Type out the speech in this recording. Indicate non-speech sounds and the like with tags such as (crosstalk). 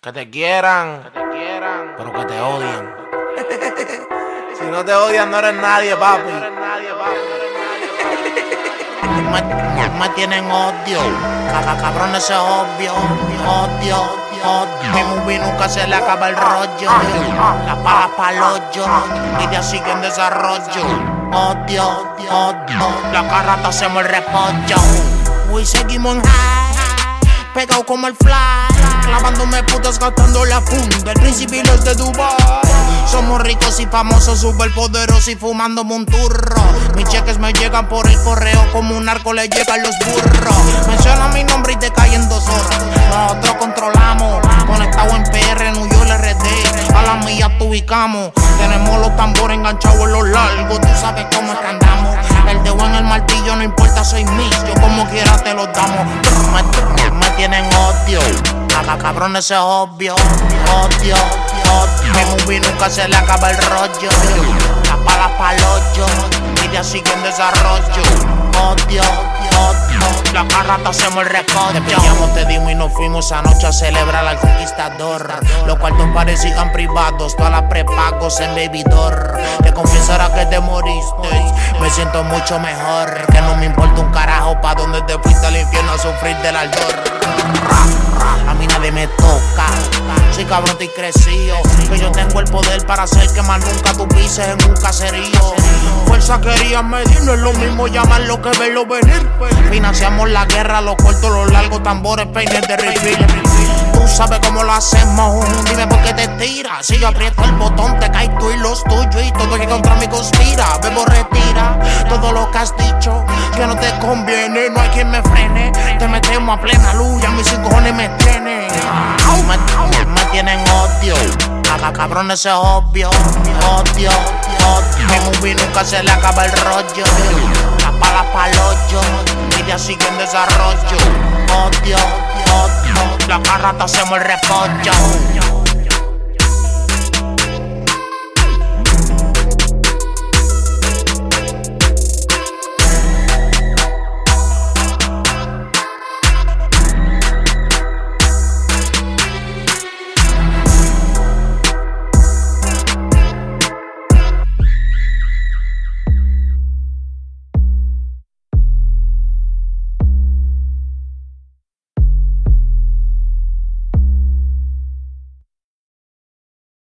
Que te quieran, que te quieran, pero que te odien. (laughs) si no te odian, no eres nadie, papi. Me, (laughs) me tienen odio, cada cabrón ese es obvio, odio, odio. Mi movie nunca se le acaba el rollo, la pala pa'l hoyo, idea sigue en desarrollo, odio, odio. La carrata hacemos el repollo, hoy seguimos en high, pegado como el fly. Clavándome putas gastando la funda. El príncipe y los de Dubai. Somos ricos y famosos, super poderosos y fumando un turro. Mis cheques me llegan por el correo como un arco le llegan los burros. Menciona mi nombre y te caen en dos horas. Nosotros controlamos. Conectado en PR, New York, RD. A la mía te ubicamos. Tenemos los tambores enganchados en los largos. Tú sabes cómo es que andamos. El dedo en el martillo no importa, soy mil. Yo como quiera te los damos. Cada cabrón ese es obvio. Odio, odio. Mi movie nunca se le acaba el rollo. La pala pa'l hoyo. Idea sigue en desarrollo. Odio, odio. La carrata hacemos el récord. Te te dimos y nos fuimos anoche a celebrar al conquistador. Los cuartos parecían privados, todas las prepagos en bebidor. Te confesará que te moriste. Me siento mucho mejor. Que no me importa un carajo pa' donde te fuiste al infierno a sufrir del ardor. A me toca. Soy cabrón, estoy crecido. Que yo tengo el poder para hacer que más nunca tú pises en un caserío. Fuerza quería medir, no es lo mismo llamarlo que verlo venir. Financiamos la guerra, los cortos, los largos, tambores, peines de refill. Tú sabes cómo lo hacemos, dime por qué te tiras. Si yo aprieto el botón, te caes tú y los tuyos. Y todo el que contra mí conspira. Bebo, retira todo lo que has dicho. Que no te conviene, no hay quien me frene. Te metemos a plena luz, ya mis cojones me tienen. Me, me tienen odio. Cada cabrón ese es obvio. Odio, odio. Mi movie nunca se le acaba el rollo. La pala pa'l hoyo. Idea sigue en desarrollo. Odio, odio. La carrata hacemos el repollo.